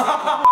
ハハハハ!